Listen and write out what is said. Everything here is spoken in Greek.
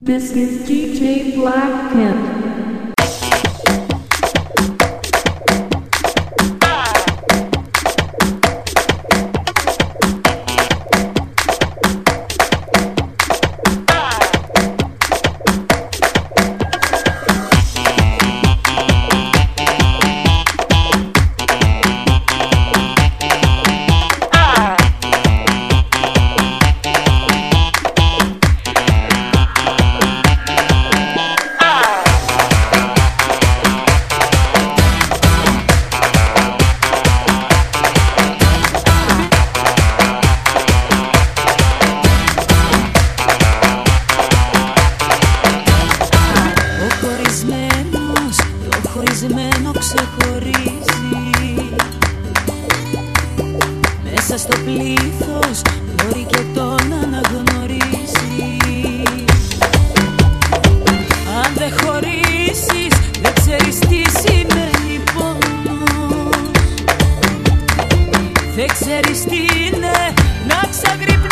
This is DJ Black Kent. ξεχωρίζει. Μέσα στο πλήθος μπορεί και τον αναγνωρίζει. Αν δεν χωρίσεις δεν ξέρεις τι σημαίνει πόνος. Δεν ξέρεις τι είναι να ξαγρυπνήσεις.